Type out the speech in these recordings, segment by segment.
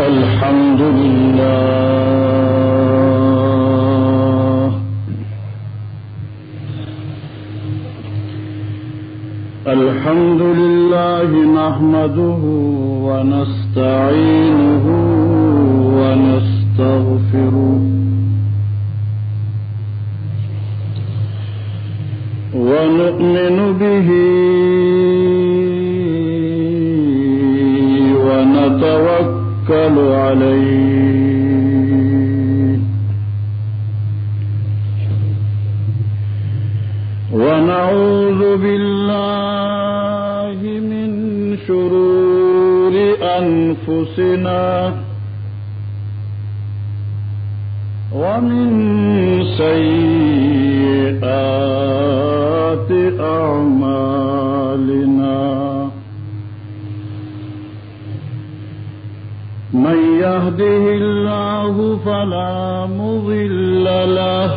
الحمد لله. الحمد لله نحمده ونستعينه ونستغفره ونؤمن به ونتوكل عليه. ونعوذ بالله من شرور أنفسنا ومن سيئات أعمالنا. من يهده الله فلا مضل له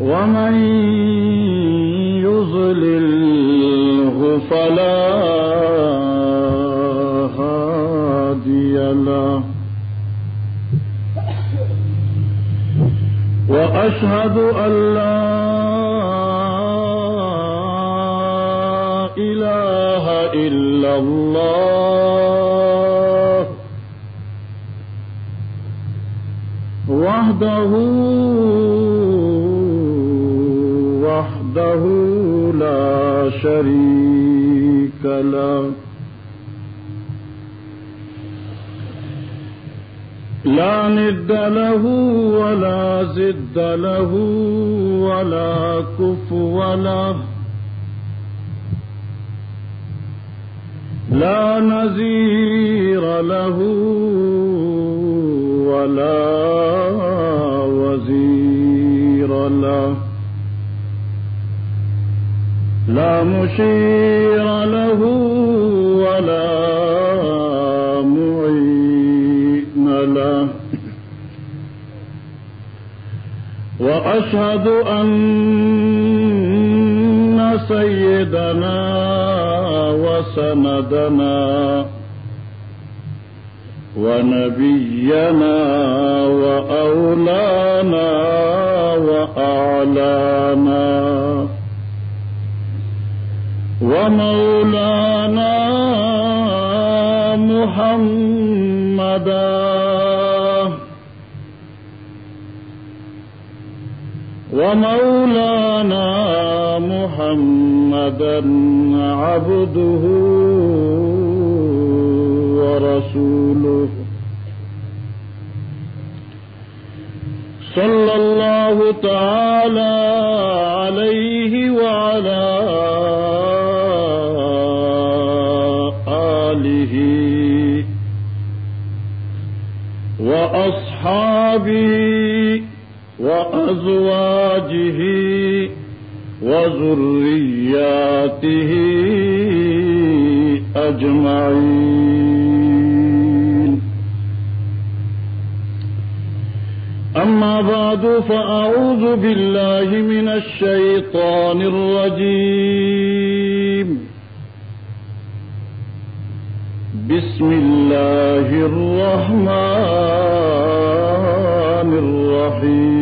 ومن يضلله فلا هادي له وأشهد أن لا إله إلا الله. وحده وحده لا شريك له. لا ند له ولا زد له ولا كفو له. لا نذير له ولا وزير له لا مشير له ولا معين له وأشهد أن سيدنا وسندنا ونبينا وأولانا وأعلانا ومولانا محمدا ومولانا محمدا عبده ورسوله. صلى الله تعالى عليه وعلى آله وأصحابه وأزواجه وذرياته أجمعين. أما بعد فأعوذ بالله من الشيطان الرجيم. بسم الله الرحمن الرحيم.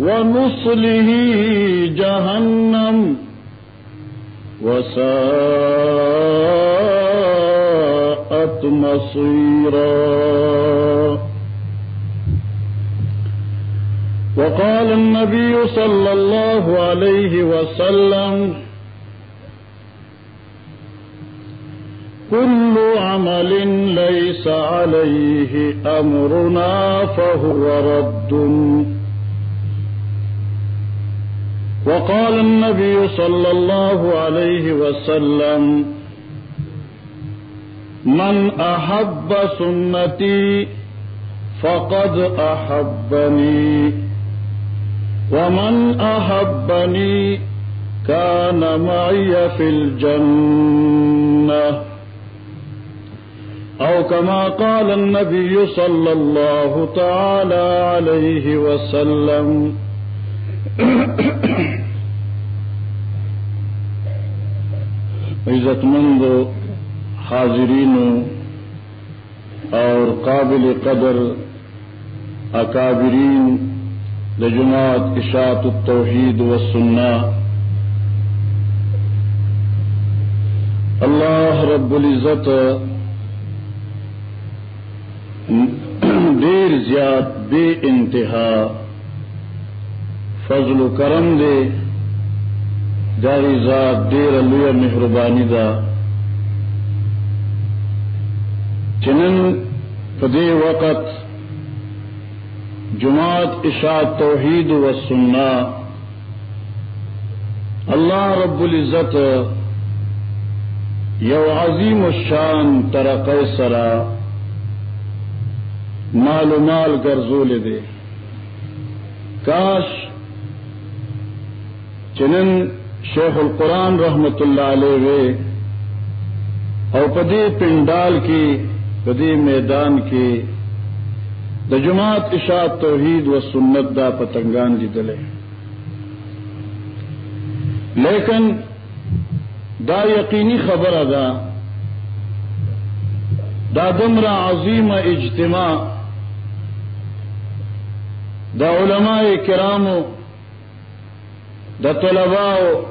ونصله جهنم وساءت مصيرا وقال النبي صلى الله عليه وسلم كل عمل ليس عليه أمرنا فهو رد وقال النبي صلى الله عليه وسلم، من أحب سنتي فقد أحبني، ومن أحبني كان معي في الجنة. أو كما قال النبي صلى الله تعالى عليه وسلم عزت مند حاضرین اور قابل قدر اکابرین لجماعت اشاعت التوحید و سننا اللہ رب العزت دیر زیاد بے انتہا، فضل و کرم دے۔ جاری ذات دیر الویہ مہربانی دا. چنن فدے وقت جماعت اشاعت توحید و سننا اللہ رب العزت یو عظیم الشان ترق سرا مال و مال گرزول دے. کاش چنن شیخ القرآن رحمت اللہ علیہ وے اور پدی پنڈال کی، پدی میدان کی، د جماعت اشاعت توحید و سنت دا پتنگان جی دلے۔ لیکن دا یقینی خبر ادا، دا دمرا عظیم اجتماع، دا علماء کرامو، دا طلباء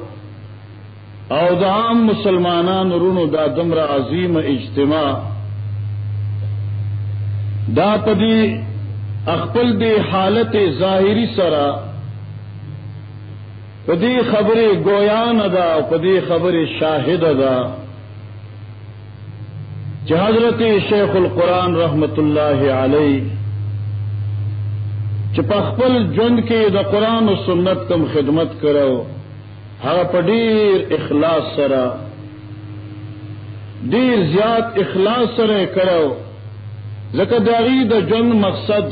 او دا عام مسلمانان رونو دا دمرا عظیم اجتماع. دا پدی اخپل دی حالت ظاہری سرا پدی خبر گویان ادا پدی خبر شاہد ادا حضرت شیخ القرآن رحمت اللہ علیہ چپخپل جن کے دا قرآن و سنت کم خدمت کرو ہر پڈیر اخلاص سرا دیر زیاد اخلاص سرے کرو زکہ داغی دا جن مقصد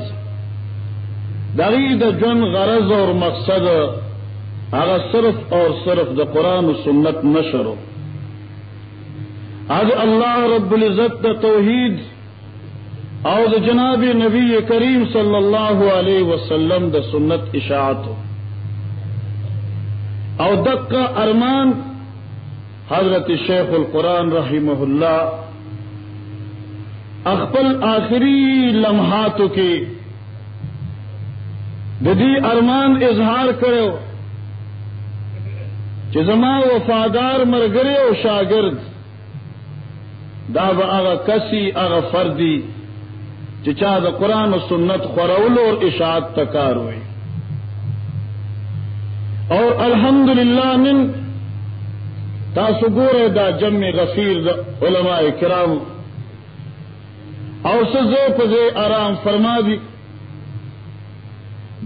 داغی دا جن غرض اور مقصد اگر صرف اور صرف دا قرآن و سنت نشرو آج اللہ رب العزت دا توحید اور دا جناب نبی کریم صلی اللہ علیہ وسلم دا سنت اشاعت ہو او دک کا ارمان حضرت شیخ القرآن رحمہ اللہ اخبل آخری لمحات کے ددی ارمان اظہار کرو زما وفادار مرگرے او شاگرد دا آغا کسی آغا فردی چچا دا قرآن و سنت خورول اور اشاعت تکار ہوئی اور الحمد للہ من تاسگور دا جم غفیر دا علماء کرام. اور سزے پزے آرام فرما دی.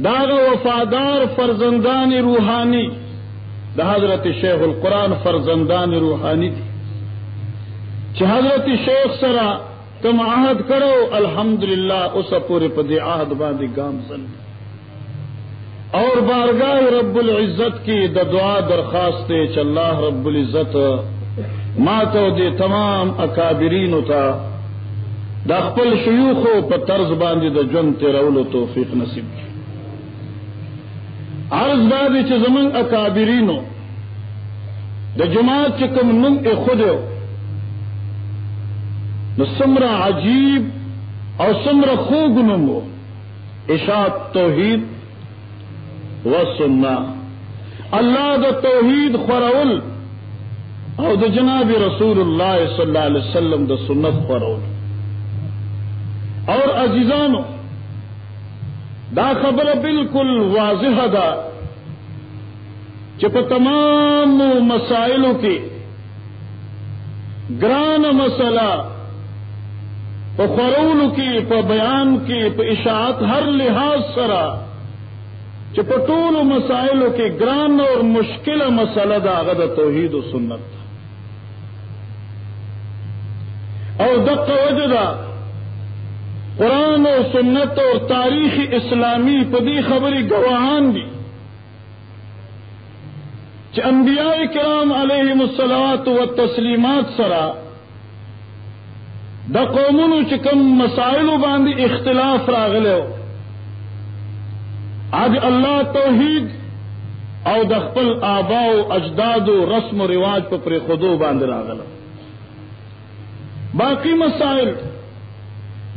داغ وفادار فرزندان روحانی، دا حضرت شیخ القرآن فرزندان روحانی تھی چ حضرت شیخ سرا تم عہد کرو الحمد للہ اس پورے پدے آہد باندھی گام سن اور بارگاہ رب العزت کی دا دعا درخواست اللہ رب العزت ماتو دے تمام اکابرین تھا دا خپل شیوخو په طرز باندې د جون تیرولو توفیق نصیب کی. عرض دادی چې زمون اکابرینو د جماعت چې کوم نوم یې خود نو سمره عجیب او سمره خوږ نوم وو اشاعت توحید و سننا. الله د توحید خورول او د جناب رسول الله صلی الله علیه وسلم د سنت خورول. اور عزیزانو، دا خبر بالکل واضح دا چپ تمام مسائلوں کی گران مسئلہ خرول کی پ بیان کی پ اشاعت ہر لحاظ سرا چپٹول مسائلوں کی گران اور مشکل مسئلہ دا غد توحید و سنت اور دق وجدہ قرآن و سنت اور تاریخ اسلامی پدی خبری گواہان دی. انبیاء کرام علیہ مسلات و تسلیمات سرا د قومن چکم مسائل باندھ اختلاف راغل آج اللہ توحید او دخپل آبا اجداد و رسم و رواج پر خدو باندھ راغل باقی مسائل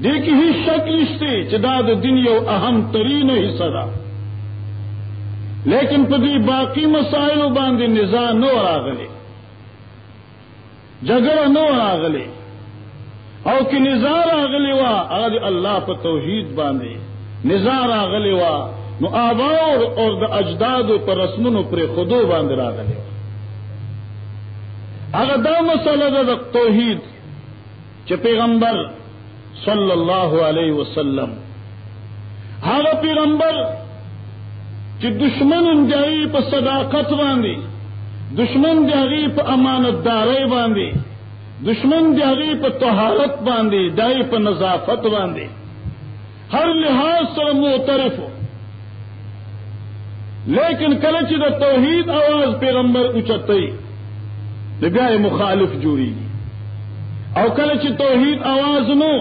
دیکھ ہی شک رشتے چداد دن یو اہم ترین حصہ دا لیکن پدی باقی مسائل باندھ نظا نو راغلے جگڑ نو راغلے او کی نظار آگلی وا، آج اللہ پہ توحید باندھے نظار آگلی وا نو آباؤ اور دا اجداد پر رسمن پر خدو باندھ راگلے وا اگر دا مسئلہ دا توحید چ پیغمبر صلی اللہ علیہ وسلم ہر پیغمبر چ دشمن انجائی پہ صداقت باندھی دشمن جاگی پہ امانت دارے باندھی دشمن دہی پہ تہارت باندھی دائی پہ نظافت باندھی ہر لحاظ سے موترف ہو۔ لیکن کلچ دا توحید آواز پیغمبر اچتئی بیا مخالف جوڑی او کلچ توحید آواز نو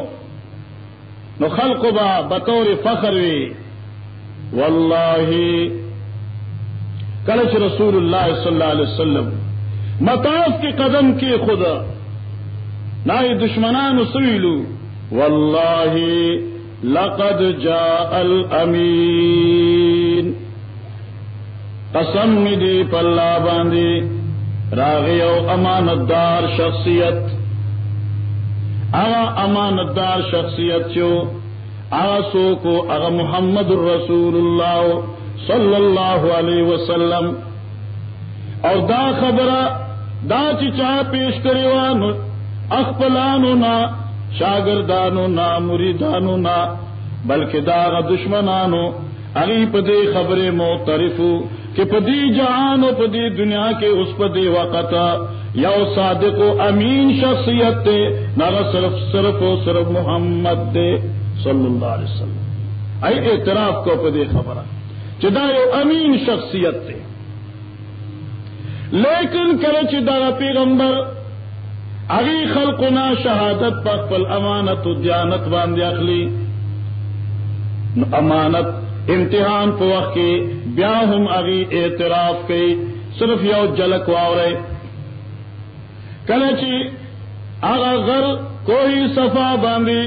نو خلق با بطور فخر وی واللہ کلچ رسول اللہ صلی اللہ علیہ وسلم متاف کے قدم کی خدا نہ دشمنان سویلو واللہ لقد جاء الامین قسم می دی پلا باندھی راغیو امانت دار شخصیت. اغا امانت دار شخصیت چو، اغا سو کو اغا محمد الرسول اللہ صلی اللہ علیہ وسلم. اور دا خبر دا چچا پیش کرے اخپلانو نا، شاگردانو نا، مریدانو نا، بلکہ داغ دشمنانو اگی پدی خبر موترفو کہ پدی جہان و پدی دنیا کے اس پدی وقت یا صادق و امین شخصیت دے نہ صرف صرف و صرف محمد دے، صلی اللہ علیہ وسلم۔ اے اعتراف کو پدی خبر۔ چدا امین شخصیت دے۔ لیکن کرے چدا پیغمبر اگی خلقنا شہادت پر پل امانت و دیانت باندھ اخلی۔ امانت امتحان پو وقت کی بیا ہم اگی اعتراف کی، صرف یو جلک واورے۔ کلچی آغا غر کوئی صفا باندھی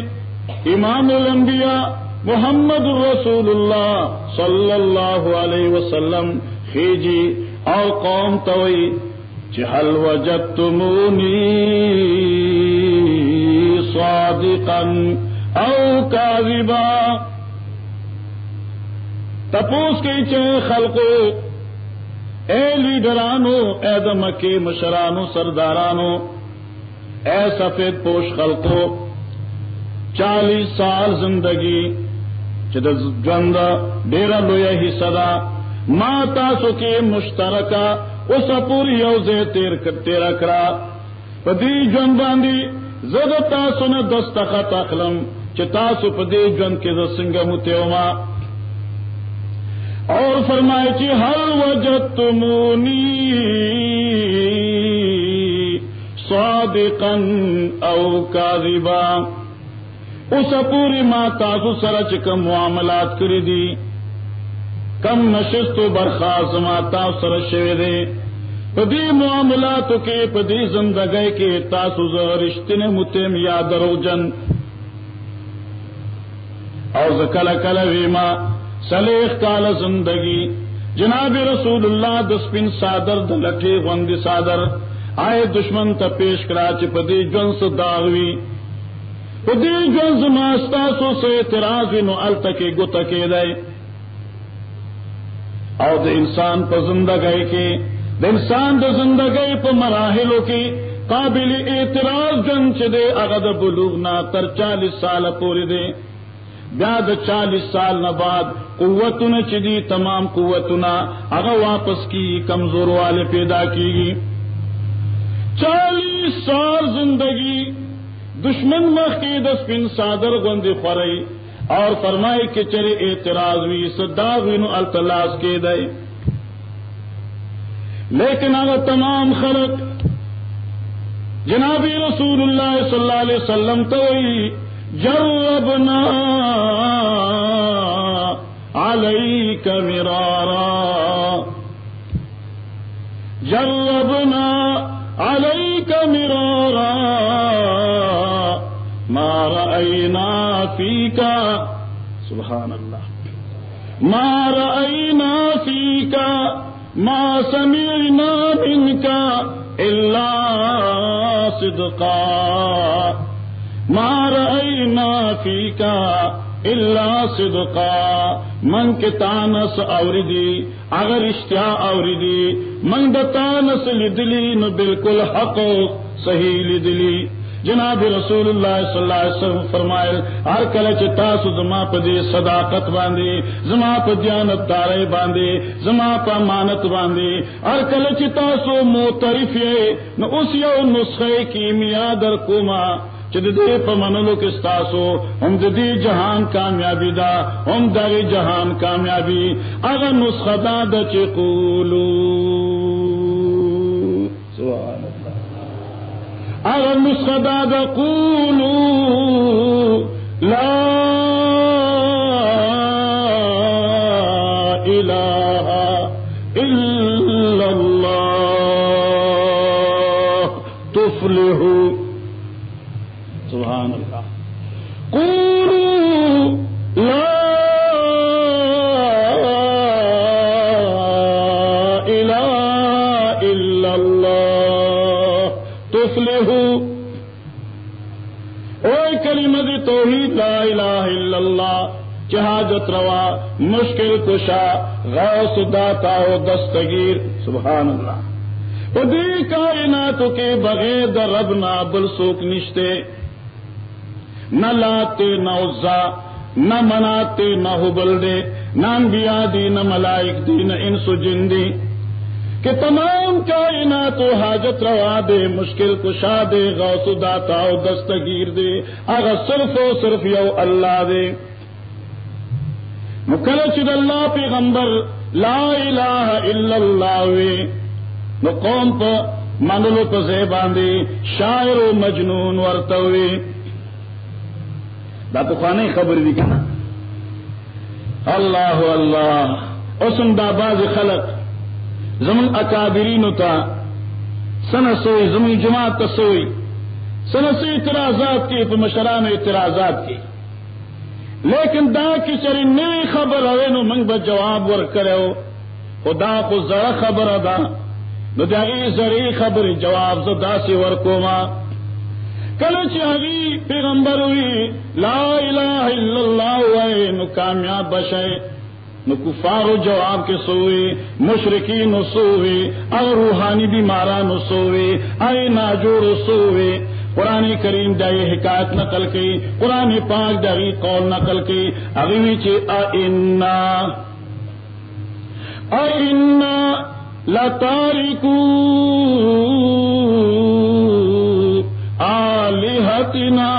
امام الانبیاء محمد رسول اللہ صلی اللہ علیہ وسلم خیجی اور قوم توئی چہل وجت تمونی صادقا او کاذبا۔ تپوس کی چھ خلقو، اے لیڈرانو، اے دم کے مشرانو، سردارانو، اے سفید پوش خلقو، چالیس سال زندگی چد ڈیرا لویا ہی سدا ماں تاسو کے مشترکہ اس پوری یوزے تیر تیرا کرا۔ پدی جن باندھی زد تاسو نے دستخط اخلم چاسو پدی جن کے سنگ متوما اور فرمائے چی ہر وجہ تمونی صادقا او کاذبا۔ اس پوری ماں تاسو سرچ کم معاملات کری دی۔ کم نشست و برخاست ماتا سر شوی دے پدی معاملات کے پدی زندگی کے تاسو رشتن متم یا درو جن۔ اور کل کل ویما سلیخ کال زندگی۔ جناب رسول اللہ دسپن سادر دلٹے غند سادر آئے دشمن تا پیش کرا چ پدی جنس داغوی۔ پدی جنس ماستا سو سے اعتراض نو التکے گتکے دے اور د انسان پر زندگی کے۔ د انسان د زندگی پر مراحلوں کی قابل اعتراض جن چدے اغد بلوغ نہ تر چالیس سال پورے دے۔ بیاد چالیس سال نہ بعد قوت نے چدی تمام قوت نہ اگر واپس کی کمزور والے پیدا کی گی چالیس سال زندگی، دشمن مخ کی دس پن سادر گندی خورئی۔ اور فرمائی کہ چرے اعتراض ہوئی سدا نو التلاس کے دے لیکن اگر تمام خلق جناب رسول اللہ صلی اللہ علیہ وسلم تو جربنا عليك مرارا. جربنا عليك مرارا. ما رأينا فيك. سبحان الله ما رأينا فيك. ما سمعنا منك إلا صدقا. ما رأينا فيك. اللہ صدقا، من کے تانس اوردی اگر اشتیا اوردی من د تانس لدلی نو بالکل حق صحیح لدلی جناب رسول اللہ صلی اللہ علیہ وسلم فرمائل ہر کلچ تاسو زما پدی صداقت باندھی زما دیانت دارے باندھے زما پا مانت باندھے ہر کلچ تاسو موترف نو اس یو نسخے کی میادر کوما چدے پمنلو کستاسو ہم ددی جہان کامیابی دا، ہم داری جہان کامیابی۔ اگر نسخہ دا چکولو اگر نسخہ دا قولو۔ لا جہاجت روا، مشکل کشا، غوث داتا و دستگیر، سبحان اللہ۔ دی کائناتو کے بغیر در رب نہ بل سوک نشتے۔ نہ لاتے نہ عزا، نہ مناتے نہ حبل دے نہ انبیاء دی، نہ ملائک دی، نہ انسو جن دی۔ کہ تمام کائنات و حاجت روا دے، مشکل کشا دے، غوث داتا و دستگیر دے۔ اگر صرف و صرف یو اللہ دے۔ مکلچ اللہ پیغمبر، لا الہ الا اللہ وے نو قوم پا منلو پا زیبان شاعر و مجنون ورتوی دا تو خوانے خبر دی کنا. اللہ اللہ. اسم دا باز خلق. زمن اکابرین تا. سن سوئی زمین جماعت تا سوئی. سن سے اعتراضات کی تو مشران اعتراضات کی. لیکن دا کی چری نئی خبر ہوئے نو منگ با جواب ور کرے خدا کو ذرا خبر ادا نو داغی زری خبر جواب زدا سی ور کو ماں کلچ آگی پیغمبر ہوئی، لا الہ الا اللہ ہوئے، نو کامیاب بشے. نو کفار جواب کے سوئے مشرقی نو سوئے اور روحانی بیمارا نو سوئے اے ناجور سوئے قرآن کریم دائی حکایت نقل کی، قرآن پاک دائی قول نقل کی۔ اگوی چی اینا اینا لتارکو آلہتنا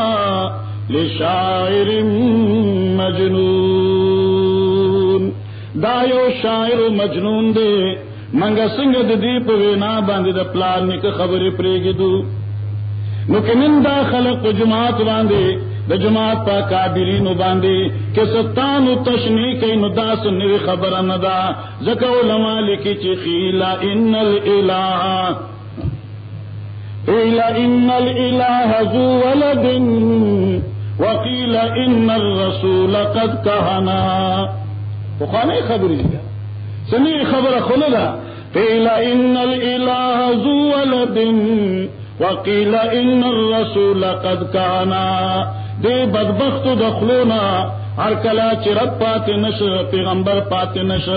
لشاعر مجنون۔ دایو شاعر مجنون دے، منگا سنگ دیپ وینا باندې د پلان نک خبرې پرېږي دو۔ نو کمن دا خلق جماعت باندې د جماعت پا کابرینو باندې کې ستانو تشنی کوي نو داس نوې خبره نه ده علماء لیکي چې خیلا ان الاله قيل إن الإله ذو ولد وقيل إن الرسول قد كهنا وخانه خبر دي سمي خبر خلدا قيل إن الإله ذو ولد وقيل إن الرسول قد كهنا دي بدبخت دخلونا، ہر کلا چرت پات نش، پیغمبر پات نش،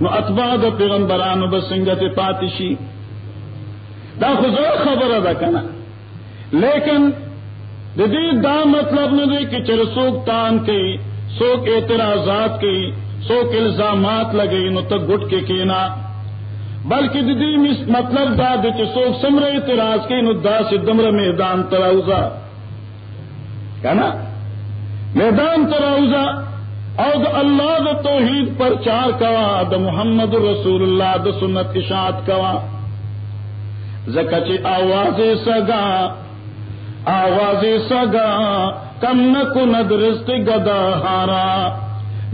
نو اتباع پیغمبرانو بسنگت پاتشی دا خزر خبر ادا کنا. لیکن ددی دا مطلب نہ دے کہ چل سوک تان کی سوک اعتراضات کی سوک الزامات لگے نو تک گٹ کے کینا. بلکہ ددی مطلب دا دے سوک سمر اعتراض کی، نو دا سے دمر میدان تراؤزا کہنا میدان تراؤزا او د اللہ د توحید پر چار کوا د محمد رسول اللہ د سنت اشاعت کوا۔ زکچ آواز سگا آواز سگا، کم نکو ند رزق گدا ہارا۔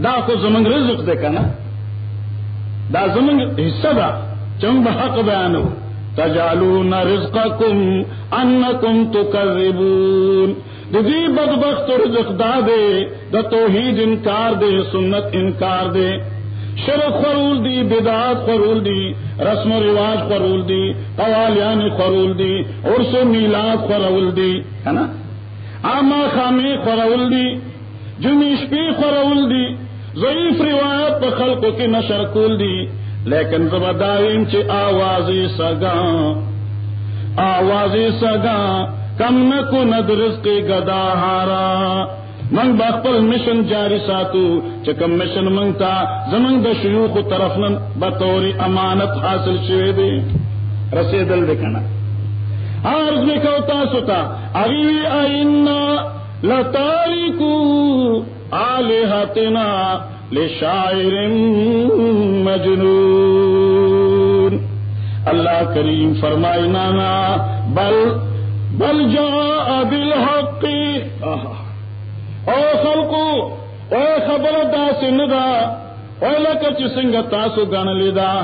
دا کو زمنگ رزق دے کنا۔ دا زمنگ حصہ دا۔ چنگ بحق بیانو تجالون رزقکم انکم تکذبون۔ دی بدبخت رزق دا دے دا توحید انکار دے، سنت انکار دے۔ شرک خرول دی، بدعات خرول دی، رسم و رواج خرول دی، قوالیان خرول دی، عرس و میلاد خرول دی، ہے نا؟ آما خامی خرول دی جمیش پی خرول دی، ضعیف روایت پہ خلقوں کی نشر کول دی۔ لیکن زبردائم چی آوازی سگا آوازی سگا، کم نکو ندرس کی گدا ہارا۔ منگ بخپل مشن جاری ساتو چکم مشن منگتا زمنگ دا شیوخ طرف نن بطوری امانت حاصل شوے دے رسیدل دکھنا عرض میں کہتا ستا اگی اینا لتاریکو آلہتنا لشاعر مجنون۔ اللہ کریم فرمائی نانا، بل بل جا بالحق۔ او خلقو او خبر دا سندا او لکه چې څنګه تاسو غنلې دا۔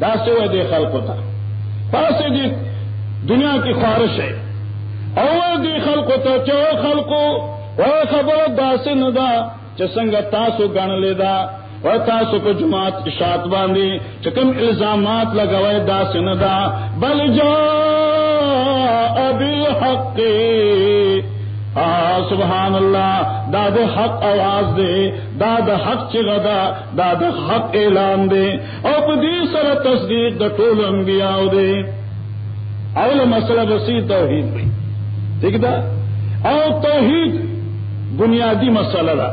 دا څه دې خلقو ته پاسه دې دنیا کی خواہش ہے۔ او دې خلقو ته چې خلقو او خبر دا سندا چې څنګه تاسو غنلې دا و تاسو په جماعت اشاعت باندې چې کوم الزامات لګوي دا سندا بل جاء بالحق. سبحان اللہ داد حق آواز دے، داد حق چغدا داد حق اعلان دے. او پدی سر تصدیق دا ٹول انبیاء دے. اول مسئلہ بسی توحید بھی ٹھیک دا؟ او توحید بنیادی مسئلہ دا.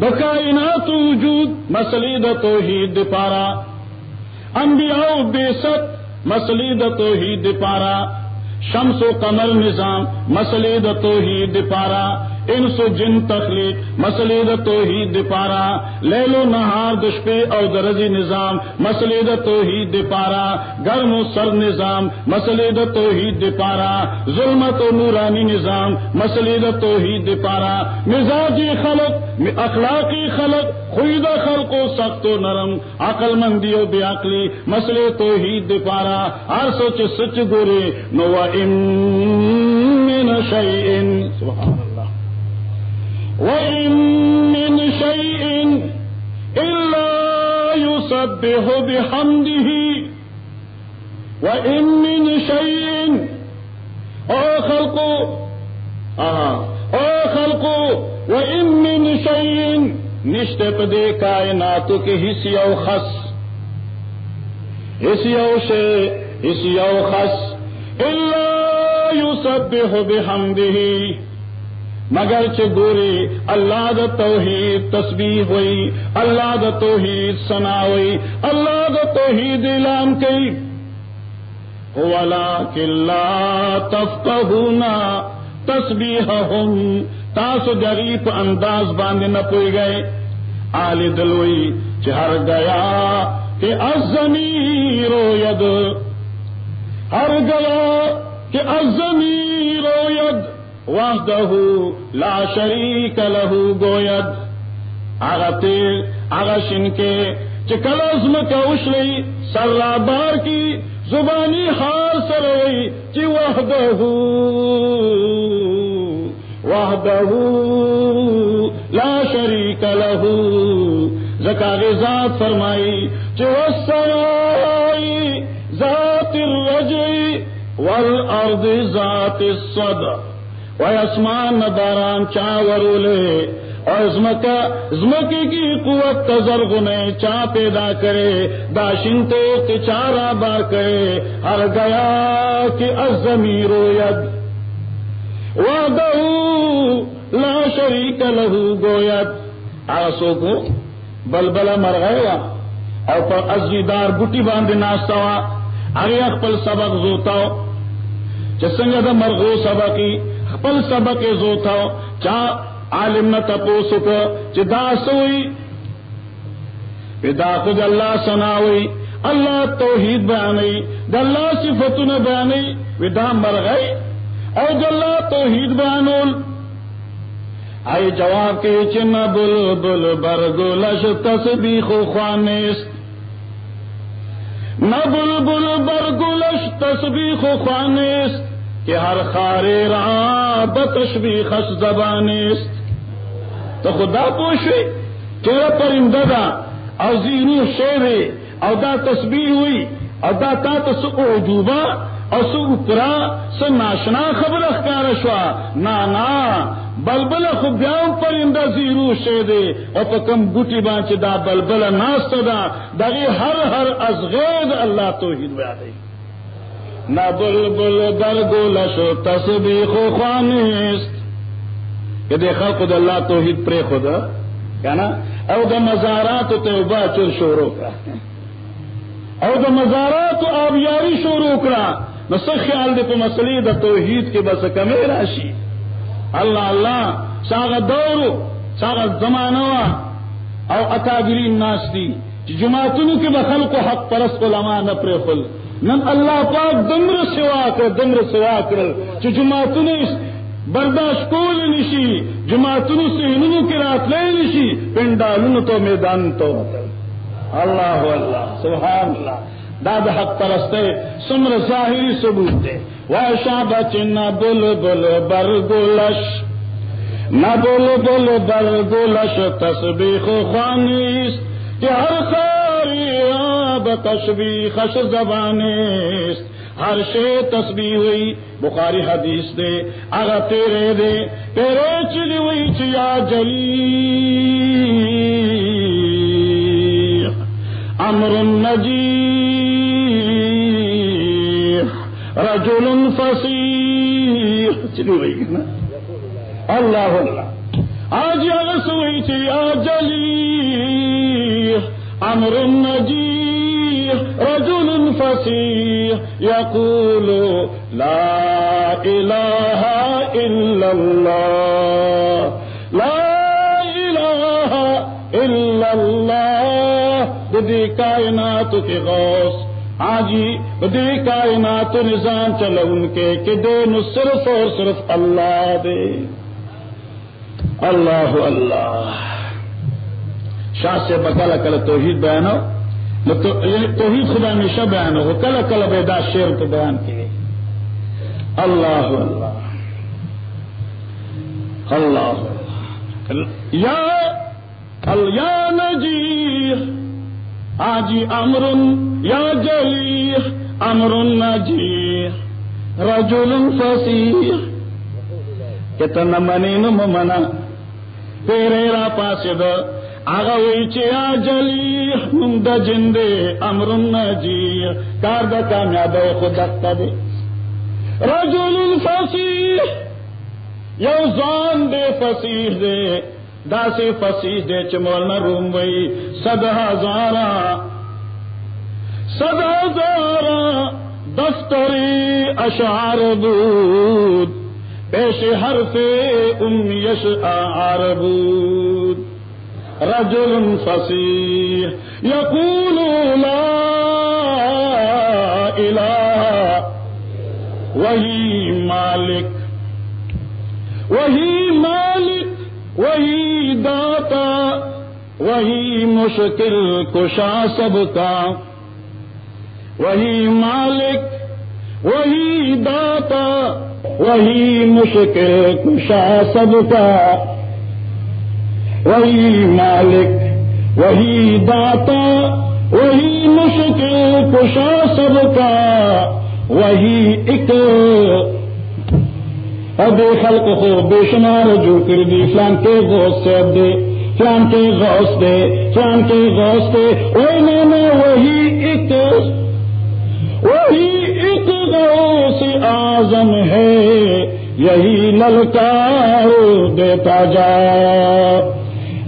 کائنات وجود مسلی د توحید پارا. انبیاء بے ست مسلی د توحید پارا. شمس و قمر نظام مسلی د توحید پارا. انس و جن تخلیق مسلی د توحید پارا، لیل و نہار دشپے او درجی نظام مسلی د توحید پارا، گرم و سر نظام مسلی د توحید پارا، ظلمت و نورانی نظام مسلی د توحید پارا، مزاجی خلق اخلاقی خلق خوید خلق و سخت و نرم عقل مندی و بے عقلی مسلے توحید پارا، ہر سوچ سچ گورے، نو من شيء سبحان الله وإن من شيء إلا يسبح بحمده. وإن من شيء، أو خلقه آه أو خلقه وإن من شيء نشتے پدے کائنات کے حصی او خس حصی او شے، حصی او خس اللہ یسبح بحمدہ مگر چ گوری اللہ د توحید تسبیح ہوئی، اللہ د توحید سنا ہوئی، اللہ د توحید اعلان کی ولا تفقهون تسبیحهم تاسو غریب انداز باندې نه پوي گئے۔ آل دلوئی چہر گیا کہ ازمیر ید۔ ہر گیا کہ ازمیر ید۔ وحدہ لا شریک لہو گوید. آغا تیر، آغا شن کے چکل ازم کا اشلی سر بار کی زبانی حال سروئی چی وحدہ وحدہ لا شریک لہو زکا ذات فرمائی جو سرائی ذات الرجعی والارض ذات الصدع ویسمان نداران چاورولے۔ اور ازمکی کی قوت تزرگ نے چا پیدا کرے۔ داشن تو کے چارا بار کرے۔ ہر گیا کہ ازمیر ید۔ وعدہ لا شریک لہو گویت آسو کو بلبلا مر گئے وا۔ اور پر ازیدار گٹی باندھ ناشتا وا۔ اگے اخپل سبق زوتا چسنگ دا مرغو سبقی۔ خپل سبق زو تھا، چا عالم نہ تپوسو کو چدا سوئی۔ پدا خود اللہ سناوئی، اللہ توحید بیانی دلہ صفت نے بیانی ودا مر گئی او دلہ توحید بیانول۔ آئی جواب کے چن بل بل برگو لش تسبیخ خوانست نہ بل بل برگو لش تسبیخ خوانست کہ ہر خارے را بتشبی خس زبانست تو خدا پوشی تیرا پرندہ دا او زینو شیر او دا تسبیح ہوئی او دا تا تو سو عجوبہ او سو اکرا سو ناشنا خبر اخکار شوا۔ نا نا، بلبل خو بیاو پرندہ زیرو شے دے او پا کم گوٹی بانچ دا بلبل ناست دا۔ داغی ہر ہر ازغید اللہ توحید بیا دے نہ بلبل در گولش تسبیح خوانیست کہ دیکھا خود اللہ توحید پرے خدا ہاں؟ کیا نا؟ او دا مزارات توبہ چر شورو کرا. او دا مزارات آبیاری شورو کرا. نو سخ خیال دے پا مسئلی دا توحید کے بس کمی راشی. اللہ اللہ، ساغ دورو ساغ زمانوا او اکابرین ناس دی. جماعتنو کے بخل کو حق پرست علماء نپر خل. نن اللہ پاک دمر سوا کر دمر سوا کر جماعتنو اس برداشت کول نشی جماعتنو سے انہوں کی رات لے نشی پنڈالن تو میدان تو۔ اللہ اللہ، سبحان اللہ۔ داد حق پرستے، سمر ظاہری ثبوت دے واشا بچن بل بل بر گولش نہ بول بول بر گولش تسبیخ خوانیس کہ ہر خاری آب تشبیخش زبانیست ہر شے تسبیح ہوئی، بخاری حدیث دے اگر تیرے دے، تیرے چلی ہوئی چیا جلی امر نجی رجل فصیح۔ چلی ہوئی نا؟ اللہ اللہ۔ آج اگر سوئی چیا جلی امر نجی رجل فصيح يقول لا إله إلا الله. لا إله إلا الله. بدي کائنات کے غوث. آجی بدی کائنات ہاں جی، نظام چلو ان کے، کہ دے نو صرف اور صرف اللہ دے. اللہ اللہ. شاہ سے بکالا کر توحید بیانو توحید خدا ہمیشہ بیان ہو کل کل بیدا شیر تو بیان کیے اللہ اللہ۔ اللہ یا یا نجی آجی امر یا جلی امر نجی رجل فصیح۔ کتنا منی نم منا تیرے را پاس دا آگا وی چیا جلی، ہم دا جندے، امر نجی کار دا کامیاب خود دکتا دے۔ رجل فصیح، یو زان دے فصیح دے۔ دا سے فصیح دے چمولنا روم وی صد ہزارا صد ہزارا دفتری اشعار بود۔ پیش حرف ام یش آربود رجل فصيح. يقول لا إله. وهي مالك. وهي مالك. وهي داتا. وہی مشکل کشا سب کا وہی مالک. وہی داتا. وہی مشکل کشا سب کا وہی مالک، وہی داتا، وہی مشکل کشا سب کا، وہی ایک۔ اب خلق کو بے شمار جو کر دی فلان کے غوث سے اب دے فلان کے غوث دے، فلان کے غوث دے۔ وہی میں وہی ایک۔ وہی ایک غوث آزم ہے، یہی للکار دیتا جا۔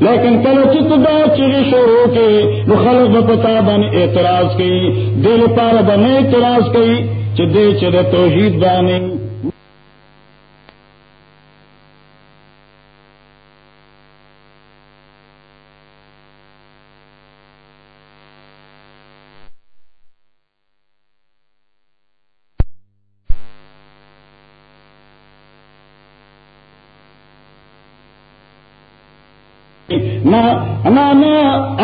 لیکن کل چت بات چیری شروع کی وہ خلق پتا بن اعتراض کی، دل پار بن اعتراض کی چدے چر توحید بانی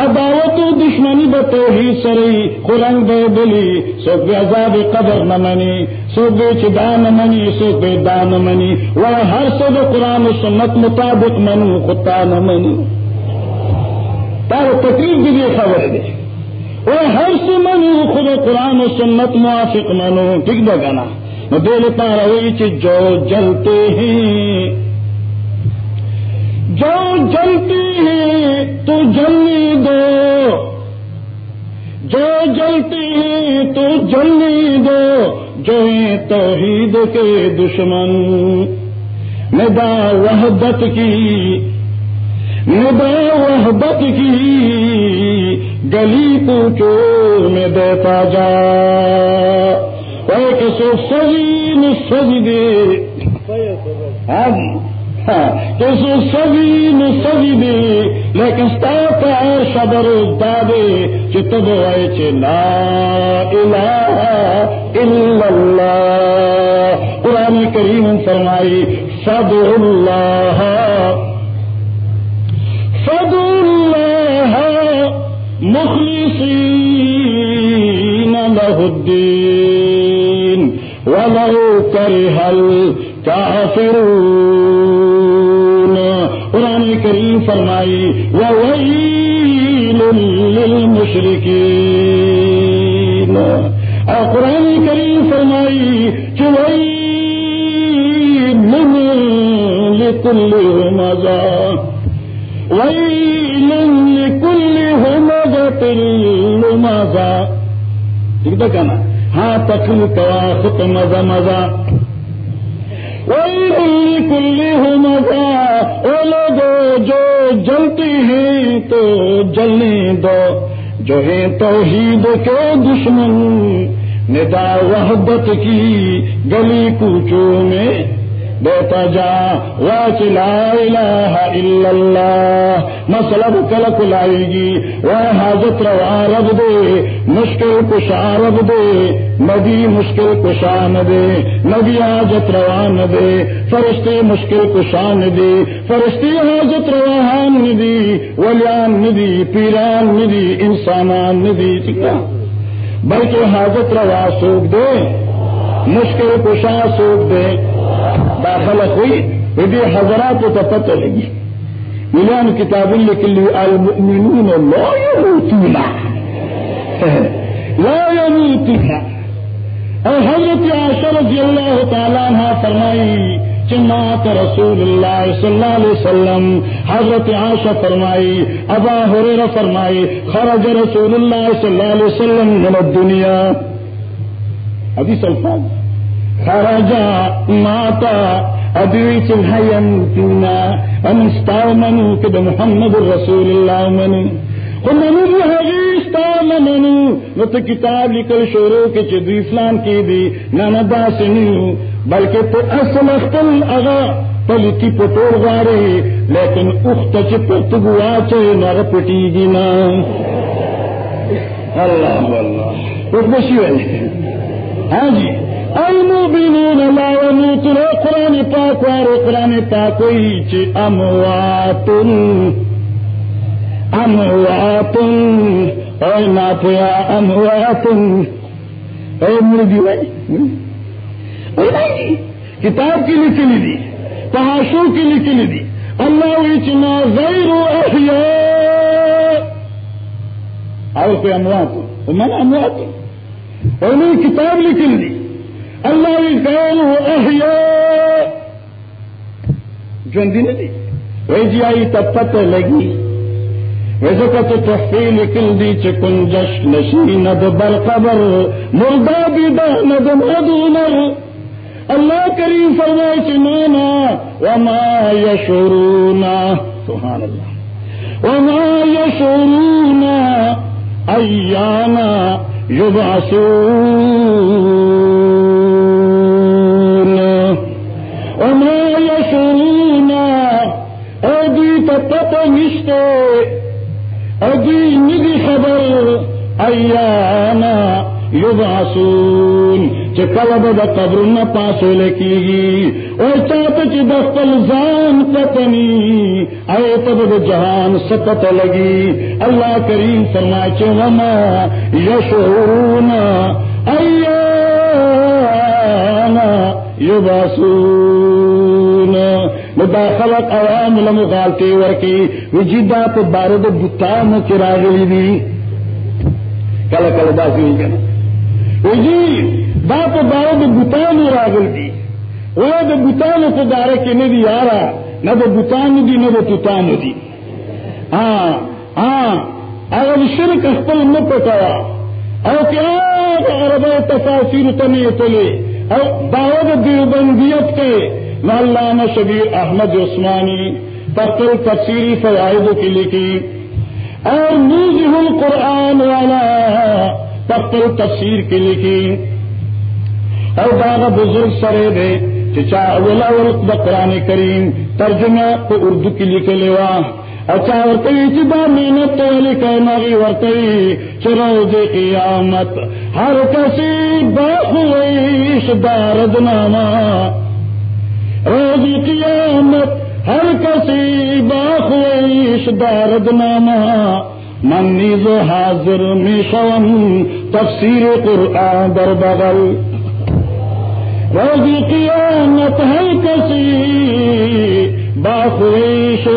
عداوت و دشمنی بتو ہی سری خرنگ بے بلی سو بے عذاب قبر نہ منی سو بے چدان منی سو بے دان منی وہ ہر سب قرآن و سنت مطابق منو خطا نہ منی تار تکلیف بھی یہ خبر دے وہ ہر سے منو خود قرآن و سنت موافق منو. ٹھیک دے گانا دل پار ہوئی جو جلتے ہیں. جو جلتی ہے تو جلنی دو۔ جو جلتی ہے تو جلنی دو۔ جو توحید کے دشمن۔ ندا وحدت کی، ندا وحدت کی۔ گلی پوچھو میں دیتا جا۔ ایک سو سجی سج دے تو سبھی ن سبھی دے لیکن ستا پیر شبر دادے چتب آئے چ لا الہ الا اللہ۔ قرآن کریم فرمائی سد اللہ۔ سد اللہ مخلصین له الدین۔ ولو کرہ الكافرون۔ قرآن کریم فرمائی مشرقی اور قرآن کریم فرمائی چوئی کل مزا وہی کل ہو مزا تل مزا ٹھیک تو کہنا ہاں تکل تو خط مزہ مزہ۔ وہی کل ہو مزہ وہ لوگ جو جلتی ہیں تو جلنے دو جو ہے توحید کے دشمن، ندا وحدت کی گلی کوچوں میں دیتا جا واچ لا الہ الا اللہ مسلب کلک لائے گی وہ حاجت روا رب دے، مشکل کشا رب دے، نبی مشکل کشان دے، نبی حاجت روان دے، فرشتے مشکل کشان دے، فرشتے حاجت روان ندی ولیان ندی پیران ندی انسانان ندی بلکہ حاجت روا سوکھ دے، مشکل کشا سوکھ دے۔ داخل ہوئی ودی حضرات کو پتہ لگی ملان کتاب لکلی المؤمنون لا يموتون لا يموتون اور حضرت عاشر رضی اللہ تعالیٰ عنہ فرمائی چمات رسول اللہ صلی اللہ علیہ وسلم، حضرت عاشا فرمائی، ابا حریر فرمائی، خرج رسول اللہ صلی اللہ علیہ وسلم من الدنیا۔ ابھی سلفان خرجا ماتا ابھی چلحیم تینا انستا منو کہ محمد رسول اللہ منو منو بھی حقیستا منو نو تو کتاب لکل شروع کے چدی اسلام کی دی. نانا دا سنو بلکہ تو اصل اختل اغا پلکی پٹور غارے. لیکن اخت چپت گوا چے نر پٹی گی نا. اللہ اللہ اس بشی ہاں جی. المؤمنون لا يموتون. قرآن پاک وارو قرآن پاک وی چی اموات اموات، اے ناپیا، اموات. اے مردی وائی کتاب کی لکھ لی دی تحاشو کی لکھ لی دی. اللہ وی چی ما غیر احیاء. اور کوئی اموات؟ من اموات. انہوں کتاب لکھ لی اللہ احیاء؟ جون دی۔ ندی وی آئی تب پتہ لگی۔ ویسے کا تو تحفی نکل دی چکن جش نشی ند بر قبر، مردہ بھی دا ند مدونر اللہ کریم فرمائے چنانا وما یشورونا سبحان اللہ۔ وما یشورونا ایانا یبعثون۔ وما يشعرون ادی تپت نشتے ادی ندی خبر ایانا یبعثون چې کله به د قبرونه پاسول کیږي او چاته چې د خپل ځان پتني اي ته د جهان سپت کریم فرمایي چې وما یشعرون ایانا یبعثون نو دا خلق عوام ورکی وجیدا په بارد بوتانو کې راغلي دي کله کله دا څه ویل وجی دا په بارد بوتانو راغلي دي و د بوتانو په باره کې نه دي یارا نه د بوتانو دي نه د توتانو دي ها ہاں، ها ہاں، هغه شرک خپل نه پټاوه او کیا عربی تفاصیر تنی تلی او دعوت دیوبندیت کے علامہ شبیر احمد عثمانی پختل تفسیری فوائد کی لکھی۔ اور موزہ القرآن والا پختل تفسیر کی لکھی۔ اور داغا بزرگ سرے دے، چچا اولا قرآن کریم ترجمہ کو اردو کی لکھے لیوا اچھا ورته چې دا مینت ته لیکي نغي ورته چې روز قیامت هر کسی باخویش دارد ناما روز قیامت ہر کسی باخویش دارد ناما من نیز حاضر می شوم تفسیر قرآن در بغل. روز قیامت ہر کسی باخویش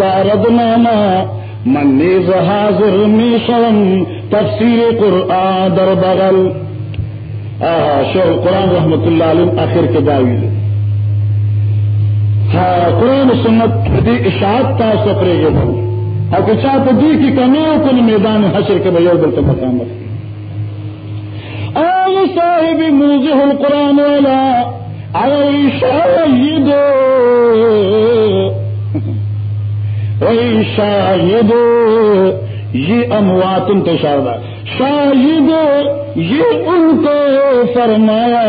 دارد ناما من نیز حاضر می شوم تفسیر قرآن در بغل. شیخ قرآن رحمت اللہ علیہ آخر کے داویز ہاں ہاں، قرآن سنت دی اشاعت تا سپرے گے بھائی اور کچھ آپ دی کی کمیوں کو میدان حشر کے بھائی بلتے مقامت آل صاحب موزہ القرآن والا اے شاہد۔ اے شاہد، یہ اموات انتشار شاہد، یہ ان کو فرمایا۔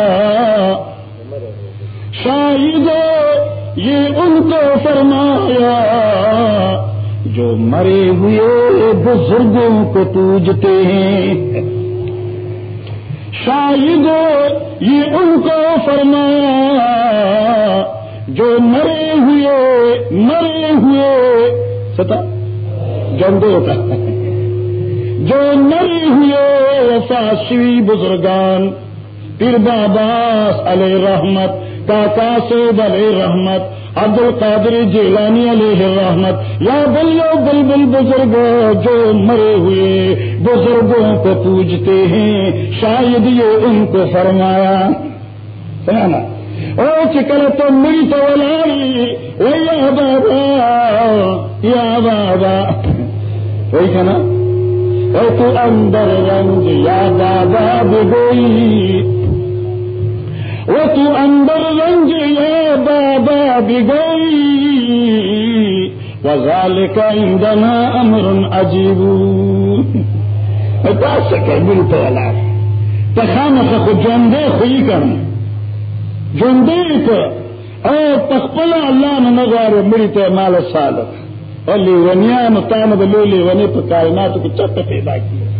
شاہد یہ ان کو فرمایا، جو مرے ہوئے بزرگوں کو پوجتے ہیں۔ شاہد یہ ان کو فرمایا، جو مرے ہوئے مرے ہوئے، ستا جندو کا۔ جو مرے ہوئے فاسوی بزرگان، پیر باباس علیہ رحمت کاکا سید علیہ رحمت. عبد القادر جیلانی علیہ رحمت یا بل یا بل بل بزرگ جو مرے ہوئے، بزرگوں کو پوجتے ہیں، شاید یہ ان کو فرمایا. سمانا او چکل تو مری تو لائی او یا بابا یا بابا. وہی تھا نا او تو اندر رنگ یا بابا بگوئی وہ تو اندر رنج یا بابا بگئی وذالک عندنا امر عجیب سکے بل تو والا تخان خو جوندے خوئی کرن جوندے تو او تخپلا اللہ نے نغار مری تو مال سالک۔ اور لیونیا متان بلو لیونے پہ کائنات کو چپ پیدا کیا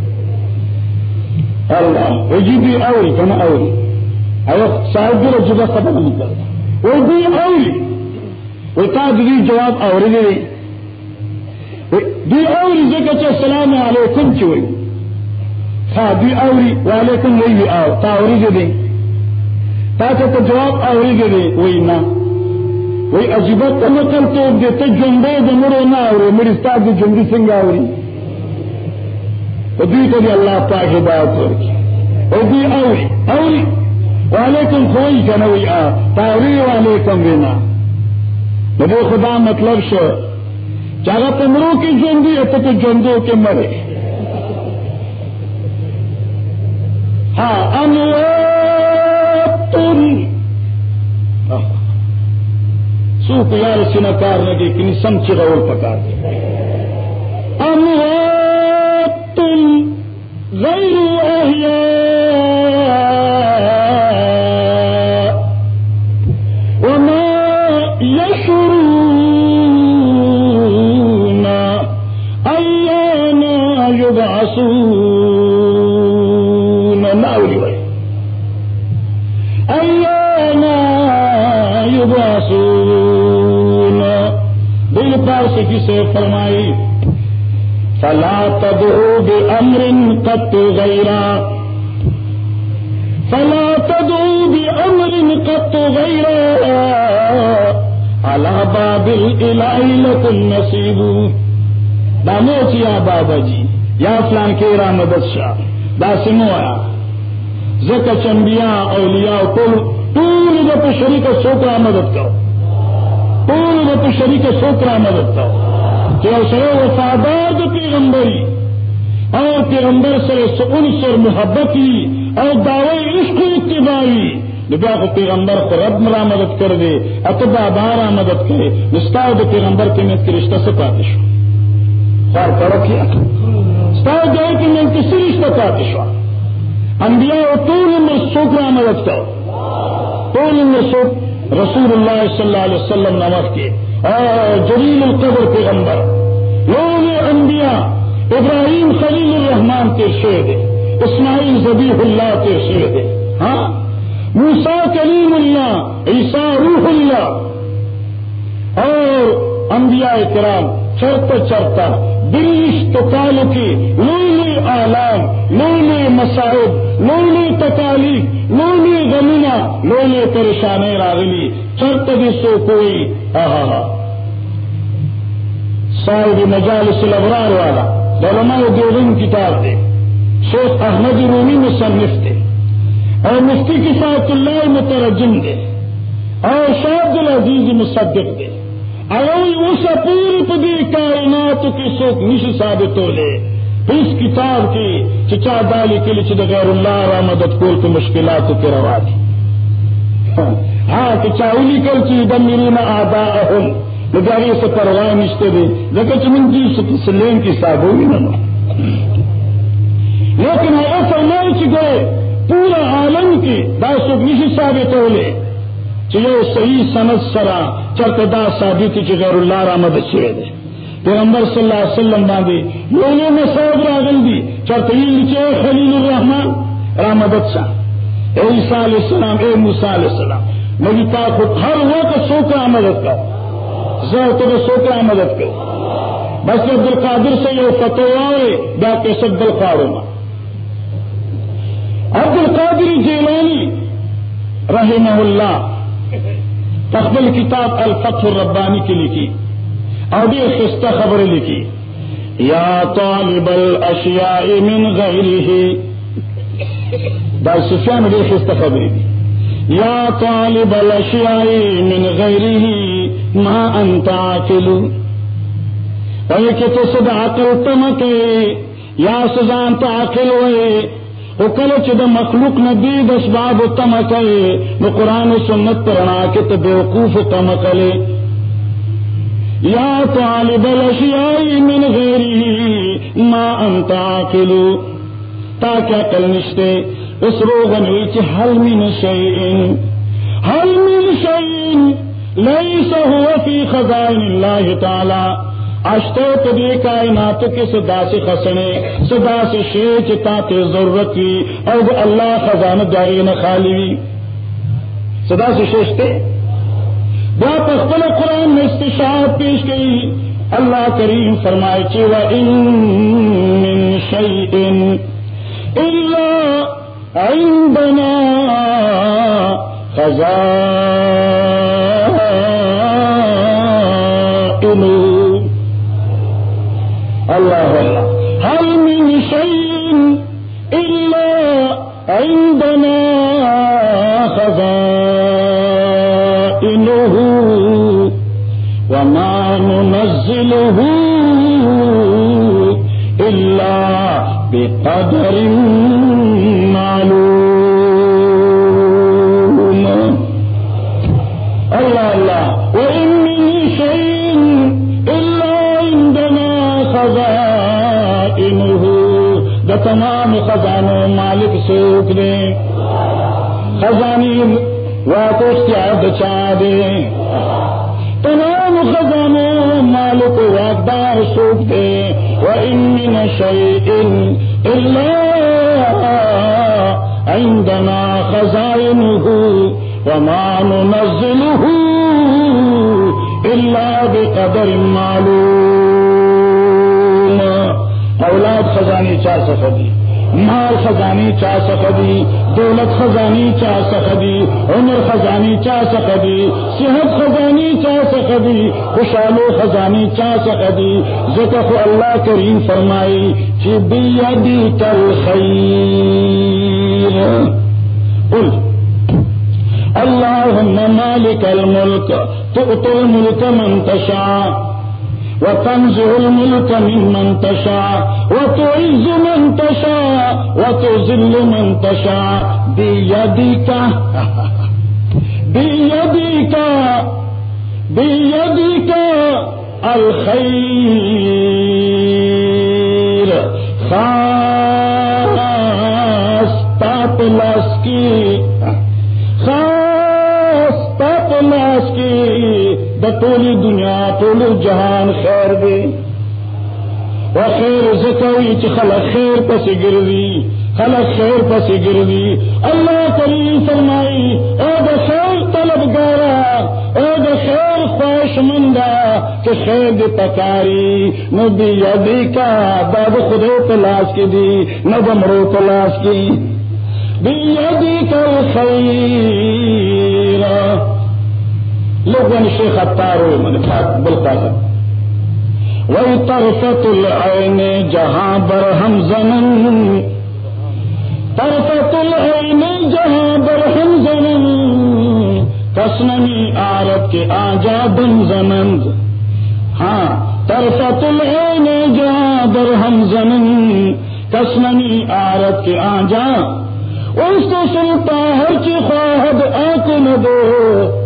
اللہ وجیبی اوری کنا اوری۔ او صاحب دې رجبه خبره نه کړه او دې اوري او تا جواب اوري دی۔ دې السلام علیکم چوي ها دې وعلیکم وی او تا اوري دې تا ته جواب اوري دې وای نه وای عجیبه ته نقل ته دې ته جنبه د مړو نه اوري مړي ستاسو جنبي څنګه اوري او دې ته الله پاک هدایت ورکړي او دې اوري اوري وعلیکم کوئی کنوی آ تاوری وعلیکم وینا۔ نبی خدا مطلب شو چاہا تمرو کی جوندی ہے تو جوندو کے مرے۔ ہاں انواتن سوپ یار سنکار لگے کنی سمچی غور پکار دے۔ انواتن غیر احیاء يبعثون. أولي أيانا يبعثون. بالبار سکی سے فرمائی فلا تدعو بأمر قد غيرا. فلا تدعو بأمر قد غيرا. على باب الإلعي لكم نصيب. داموت يا بابا جی یا فلان کے را مدد شاہ دا سمویا زکا چنبیا اولیاء کل طول دا شریک سوکرا مدد کرو طول دا شریک سوکرا مدد کرو کہ سر وفادار دا پیغمبری اور پیغمبر سر انصر محبتی اور دعوی، عشق اتباعی بیا کو پیغمبر کو رب مرا مدد کر دے اتبا بارا مدد کرے نستا پیغمبر کے میں رشتہ سے پاتش ہو خواہ پڑھو کیا ستا جائے کہ میں کسی رشتہ پاتش ہوا انبیاء و طول میں سوکرا مدد کرو طول میں سوک رسول اللہ صلی اللہ علیہ وسلم نمک کے۔ جلیل القبر پیغمبر۔ لوگ انبیاء، ابراہیم خلیل الرحمان کے شعر دے اسماعیل زبیح اللہ کے شعر دے ہاں؟ موسا کلیم اللہ عیسا روح اللہ۔ اور انبیاء کرام چرتا چرتا دلش تو کالو کی لولی آلام، لولی مسائب لولی تکالیف، لولی غمنا لولی پریشانے راغلی، چرت بھی سو کوئی۔ آہا صاحب مجالس الابرار والا، علماء دیوبند کتاب دے۔ شیخ احمد رومی مصنف دے۔ اور مفتی کی ساتھ اللہ مترجم دے۔ اور شاہد العزیز مصدق دے۔ اس پوری پدی کائنات کی سوکھ نش ثابت ہو لے۔ اس کتاب کی چچا دالی کے لیے غیر اللہ را مدد کول کی مشکلات کے روا دی ہاں کہ چاولی کل کی دم نہ آدا اہم لگاری سے پرواہ نشتے دے۔ لیکن چمن جی سلیم کی صاحب ہوگی نا لیکن ایسا نہیں چ گئے پورا عالم کی داسو نشی ثابت ہو لے۔ چلو صحیح سند سرا چرتدا ثابت چ غیر اللہ را مدد چھوڑے دے پیغمبر صلی اللہ علیہ وسلم باندھی لوگوں میں سعود راگل دی چرتے نیچے خلیل الرحمان رامدت شاہ اے عیسیٰ علیہ السلام، اے موسیٰ علیہ السلام، نبی پاک ہر وقت سوکرا مدد کا زر تو سوکرا مدد کر بس عبد القادر سے یہ فتوا دا کے سب دل کاڑوں عبد القادر جیلانی، رحمہ اللہ تخبل کتاب الفتح الربانی کی لکھی۔ اور بھی خستہ خبریں لکھی۔ یا طالب الاشیاء من غیره دار سفیان بھی خستہ خبریں دی یا طالب الاشیاء من غیره ما انت عاقل۔ وہی کہ تو سد عقل تمکے یا سزان تا عقل ہوئے۔ وہ کلو چد مخلوق ندی دسباب تمکے نو قرآن و سنت پرنا کے تو بیوقوف تمکلے یا طالب الاشیاء من غیری ما انت عاقل تاکہ عقل نشتے، اس روغن ویچ حل من شیئن۔ حل من شیئن، لیس هو فی خزائن اللہ تعالی۔ اشتے تبھی کائنات کے سدا سے خسنے سدا سے شیچ تاتے ضرورت کی اور اللہ خزان داری نہ خالی سدا سے شیشتے بیا پختل قرآن میں استشاعت پیش گئی اللہ کریم فرمائے چیوا ان من شیئن الا عندنا اللہ اللہ هل من شيء إلا عندنا خزائنه وما ننزله إلا بقدر ننزله اللہ بقدر معلوم. اولاد خزانی چار سفدی مال خزانی چا سخدی دولت خزانی چا سخدی عمر خزانی چا سخدی صحت خزانی چا سخدی خوشحالو خزانی چا سخدی ذکر اللہ کریم فرمائی چی بیدی تل خیر. قل مالك الملك تؤتي الملك من تشاء وتنزع الملك ممن تشاء وتعز من تشاء وتذل من تشاء بيدك بيدك بيدك الخير. خاص، تاپلاس کی د دنیا ټول جهان خیر دی. و خیر زکوي چې خلک خیر پسې ګرځي خلک خیر پسې ګرځي الله کریم فرمایي او د خیر طلبګارا او د خیر خواهشمندا چې خیر دې پکاري نو دی یادی کا دا د خدای په لاس کې دی، نو د مرو په لاس کې دی یادی کا خیر لوگوں نے شیخ اتار نے بولتا تھا۔ وہی طرفت العین جہاں برہم زمن طرفت العین جہاں برہم زمن کسنمی عارت کے آجا بن زمند ہاں طرفت العین جہاں برہم زمن کسنمی عارت کے آجا۔ اس کو ہر کی خواہد آنکھ نہ دو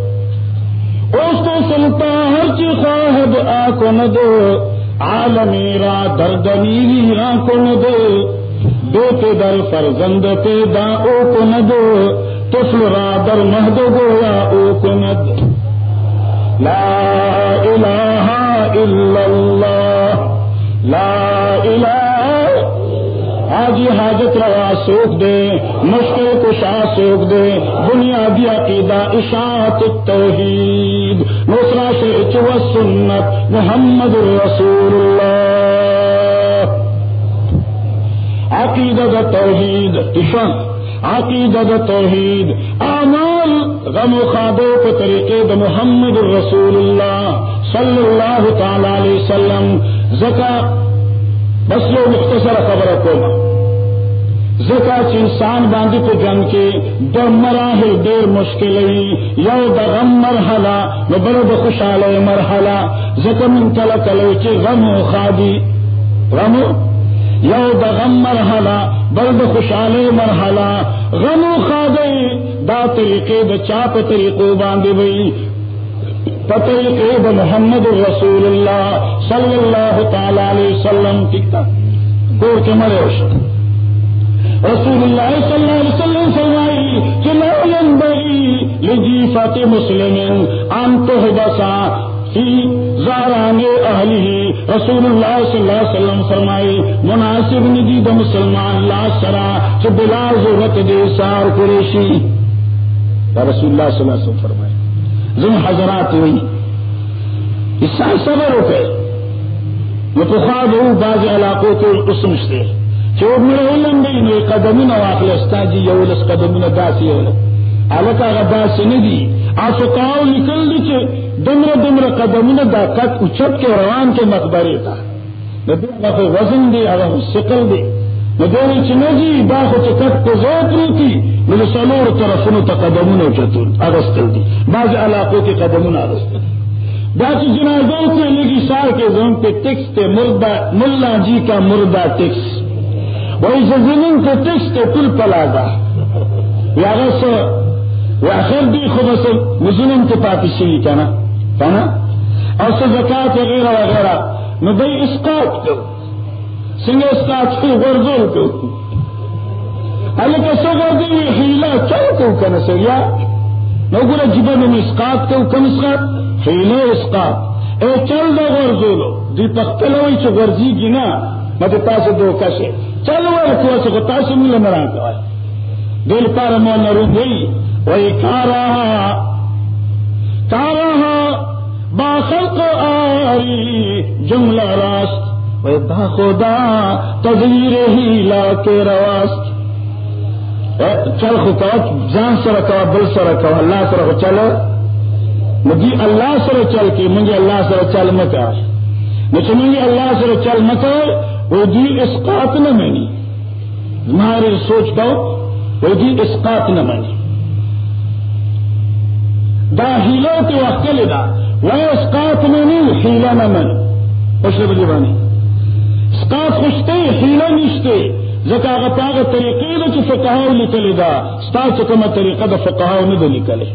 اس کو سلطا ہر کی خواہد آ کو نہ دو عالمیرا دردمیری آ کو نہ دو دو کے در فرزند پہ دا او کو نہ دو طفل را در مہد گویا او کو نہ دو لا الہ الا اللہ، لا الہ آجی حاجت روا سوکھ دے، مشکل کشا سوکھ دے، بنیادی عقیدہ اشاعت التوحید۔ نصرہ شرچ و سنت محمد رسول اللہ۔ عقیدہ توحید اشان عقیدہ توحید۔ اعمال غم و خادو کے طریقے دا محمد رسول اللہ صلی اللہ تعالی علیہ وسلم۔ زکا بس یو مختصر خبره کوم ځکه انسان باندې په جنگ کې د مراحل ډېر مشکل وي یو د غم مرحله نو بل د خوشاله مرحله ځکه من کله کله چې غم او خادي غم؟ یو د غم مرحله بل د خوشاله مرحله غم او خادي دا طریقې د چا په طریقو باندې وي طریقے د محمد رسول اللہ صلی اللہ تعالی علیہ وسلم ٹکتا گور کے مرے رسول اللہ صلی اللہ علیہ وسلم فرمائی کہ لا ينبغي لجیفت مسلم ان تحبسا فی زاران اہلی۔ رسول اللہ صلی اللہ علیہ وسلم فرمائی، مناسب ندی د مسلمان لا سرا کہ بلا ضرورت دے سار قریشی۔ رسول اللہ صلی اللہ علیہ وسلم فرمائی۔ زم حضرات ہوئی۔ اس سال صبر ہو گئے وہ تو خواب ہوں بعض علاقوں کے قسم سے چوب میرے علم گئی نو قدمین واقل استاجی یولس قدمین داسی یولس علکا غدا سندی آسکاو نکل دی چه دمر دمر قدمین دا کت اچت کے روان کے مقبرے تا ندی اغا وزن دی اغا سقل دی ندی چه نجی دا خو چه کت کو زوت روتی نو سلور طرفونو تا قدمون اچتون اغسطل دی. بعض علاقوں کے قدمون اغسطل باقی جنازوں سے لگی سال کے زون پہ ٹیکس تھے مردہ ملا جی کا مردہ ٹیکس وہی سے زمین کے ٹیکس تھے پل پلازا. یا سو یا خیر بھی خود سے مظلم کے پاتی سی کا نا. نا؟ اور سے زکات وغیرہ وغیرہ میں بھائی اسکاٹ کو سنگ اسکاٹ کو غرزول کو الکه څنګه دی هیله چل کو کنه سیا نو ګره جبن مسقات کو کم اسقات هیله اسقات۔ اے چل دا ورزولو دی پختلوي چې ورزي گنا۔ مته تاسو دو کشه چل ورکو چې تاسو مل نه راځي دل پار مو نه روي وای کارا۔ کارا۔ جملہ راست۔ دا خدا تدیر ہی لا کے رواست۔ چل جان سر کا بل سر کا اللہ سر چل۔ مجھے اللہ سر چل کے مجھے اللہ سر چل مکا مجھے مجھے اللہ سر چل مکا وہ جی اسقات نہ منی تمہاری سوچ دو وہ جی اسقات نہ منی دا ہیلو کے وقت لے دا، وہ اس اسقات میں نہیں ہیلا نہ من خوش بجے بانی اسقات خوشتے ہیلا نشتے. زکا غطاغ طریقے دا چی فقہاو لکلی دا، ستا چکم طریقہ دا فقہاو ندو لکلی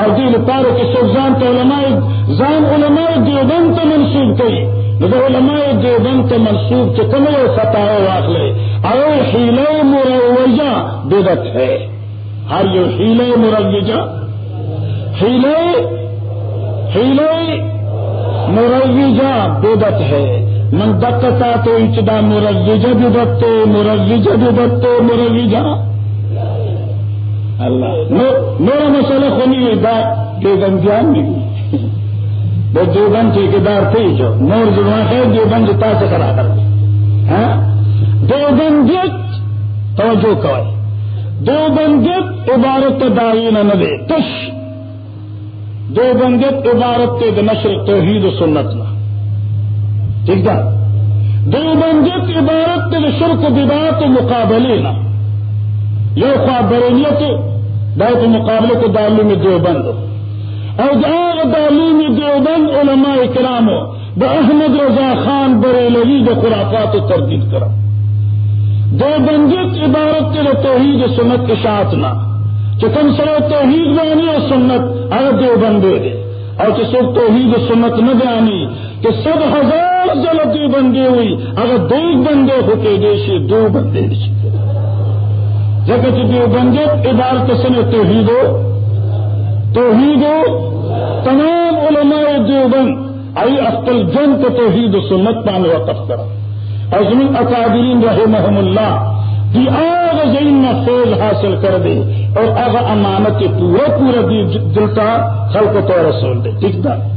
اور دی پارو کے سوک زان تا علماء زان علماء دیوبند تا منصوب کئی. نو علماء دیوبند تا منصوب چکم یو فتاو واخلے. او حیلہ مروجہ بدت ہے. ہر یو حیلہ مروجہ. حیلہ حیلہ مروجہ بدت ہے. من دکتا تو اچدا مروجہ بدت مروجہ بدت مروجہ اللہ. میرا مسئلہ خونی ہے، دا دیوبندیان نہیں وہ دیوبند ٹھیکیدار تھے جو. نور زبان ہے دیوبند تا سے کرا کر ہاں؟ دیوبندیت توجہ کوئی دیوبندیت عبارت داری نہ دے تش. دیوبندیت عبارت تے نشر توحید و سنت نہ. ٹھیک ہے؟ دیوبندیت عبارت تے شرک بدات مقابلے نہ یہ خواب برینیت دائت مقابلے کو دالو میں دیوبند اور جہاں دالو میں دیوبند علماء کرام ہو۔ وہ احمد رضا خان برے لگی جو خرافات و تردید کرا۔ دیوبندیت عبارت کے توحید سنت کے ساتھ نہ۔ چکم سر توحید بانی اور سنت اگر دیوبند دے اور کسی توحید سنت نہ بیانی کہ سب ہزار جلتی بندی ہوئی۔ اگر دو بندے ہوتے دیشی دو بندے دیشی جگت دیوبندیت عبارت سن توحید ہو۔ توحید ہو۔ تمام علماء دیوبند آئی اختل جن کو توحید و سنت پانے وقف کرا ازمن اکادرین رہے محم اللہ، دی آگ زین میں فیض حاصل کر دے۔ اور اگ امانت پورا پورا دی دلتا خلق تو رسول دے۔ ٹھیک تھا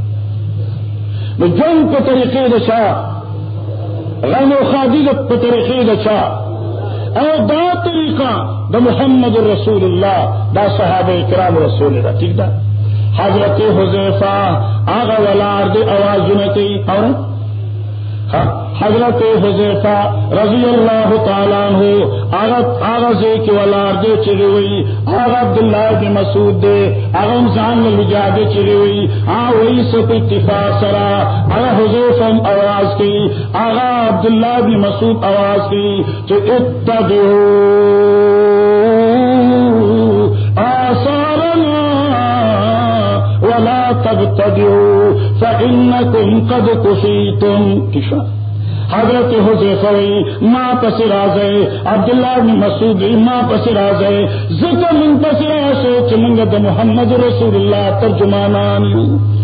جنگ کو طریقے دشا غم و خادی کو طریقے دشا او دا طریقہ دا محمد رسول اللہ، دا صحابہ کرام رسول اللہ، ٹھیک دا؟ حضرت حضیفہ آگا ولار دے آواز کی اور؟ حضرت حضیفہ رضی اللہ تعالیٰ ہو آغت آغاز کے ولار دے چری ہوئی، آغا عبداللہ کے مسعود دے، آغا انسان میں لجا دے چری ہوئی، آ وہی سب اتفاق سرا، آغا حضیفم آواز کی، آغا عبداللہ بھی مسعود آواز کی، تو اتبعو تبتدعوا فإنكم قد كفيتم کشا۔ حضرت حضیفوی ماں پس رازے عبداللہ بن مسعود ماں پس رازے ذکر من پس سوچ چمنگ محمد رسول اللہ، ترجمانان۔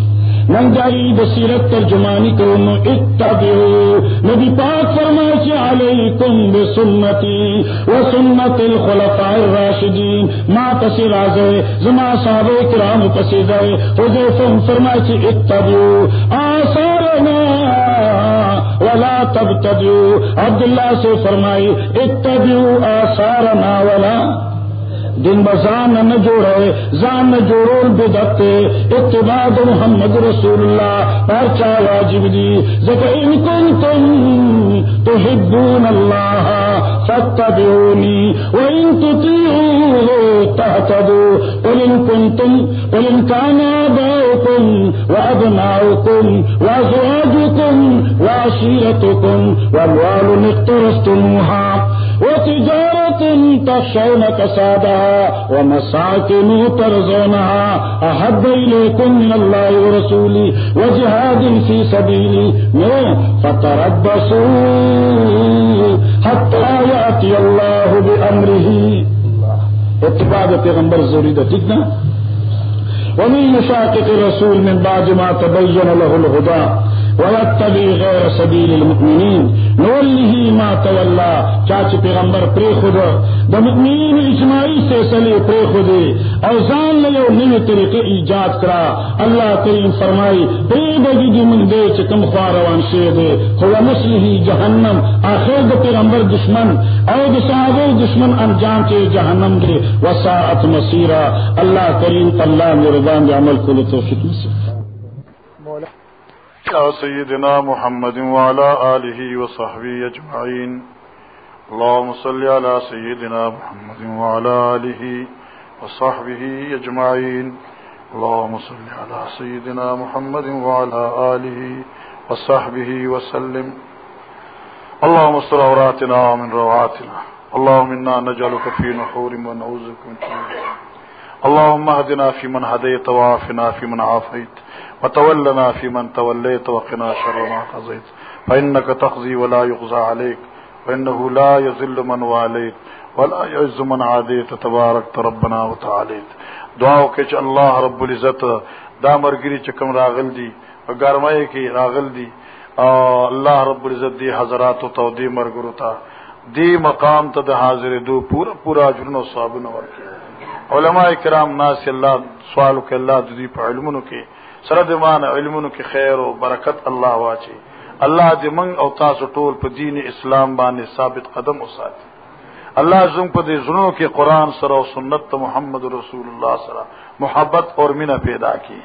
من جاری بصیرت ترجمانی کو اتبعو۔ نبی پاک فرمائے چی علیکم بسنتی و سنت الخلفاء الراشدین۔ ما پسی رازے زما صحابہ کرام پسی دائے حضیفم فرمائے چی اتبعو۔ آثارنا ولا تبتدعو۔ عبداللہ سے فرمائی، اتبعو آثارنا ولا دن بزان نہ جوڑے، زان نہ جوڑو بدت اتباع محمد رسول اللہ پرچا واجب دی زکا ان کنتم تحبون اللہ فتبعونی وان تطیعوا تهتدوا، قل ان كنتم قل ان كان آباؤكم وابناؤكم وازواجكم وعشيرتكم واموال اقترفتموها۔ وتجارة تخشون كسادها ومساكن ترزونها أحب إليكم من الله ورسوله وجهاد في سبيلي فتربصوا حتى يأتي الله بأمره. اتباع پیغمبر ضروری ده ٹھیک نا؟ ومن يشاقق الرسول من بعد ما تبين له الهدى. ويتبع غير سبيل المؤمنين. نوله ما تولى. چاچ پیغمبر پری خود. دا مؤمنین اجماعی سے سلے پری خود. او زان لیو نوی طریقے ایجاد کرا. اللہ کریم فرمائی پری بگی دی من دے چکم خواروان شے دے هو مسلحی جہنم. آخر دا پیغمبر دشمن. او دا صحابہ دشمن انجام کے جہنم دے. وساعت مسیرہ اللہ کریم اللہ میرے عمل کو توفیق نصیب. يا سيدنا محمد وعلى آله وصحبه أجمعين اللهم صل على سيدنا محمد وعلى آله وصحبه أجمعين اللهم صل على سيدنا محمد وعلى آله وصحبه وسلم۔ اللهم صل عوراتنا ومن رواتنا اللهم إنا نجعلك في نحور ونعوذك من اللهم اهدنا في من هديت وعافنا في من عافيت وتولنا في من توليت وقنا شر ما قضيت. فإنك تقضي ولا يقضى عليك. وإنه لا يذل من واليت ولا يعز من عاديت. تبارك ربنا وتعاليت. دعاو کہ اللہ رب العزت. دا مرگری چکم راغل دی. گرمائے کی راغل دی. اللہ رب العزت دی حضرات و تو دی مرگرو تا. دی مقام تا دا حاضر دو پورا پورا جرن و صابن ورکی. علماء کرام ناس اللہ سوالو کہ اللہ دی پا علمونو کی سرد مان علم کی خیر و برکت اللہ واچی اللہ دی او تاسو ټول په دین اسلام باندې ثابت قدم وساتي. اللہ زم په دې زړونو کې قران سره او سنت محمد رسول الله سره محبت اور مینا پیدا کی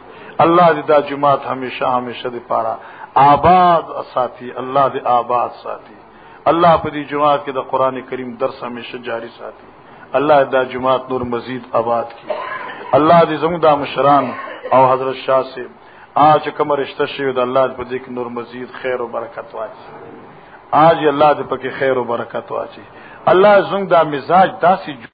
اللہ دی دا جماعت ہمیشہ ہمیشہ دی پارا آباد ساتھی اللہ دی آباد ساتھی اللہ په جماعت کې د قران کریم درس ہمیشہ جاری ساتھی اللہ دا جماعت نور مزید آباد کی اللہ دی زم دا مشران او حضرت شاہ سے، آج کمر رشتہ شوید، اللہ پہ کی نور مزید خیر و برکت واچی۔ آج اللہ دے پکی خیر و برکت واچی۔ اللہ زنگ دا مزاج دا سی جو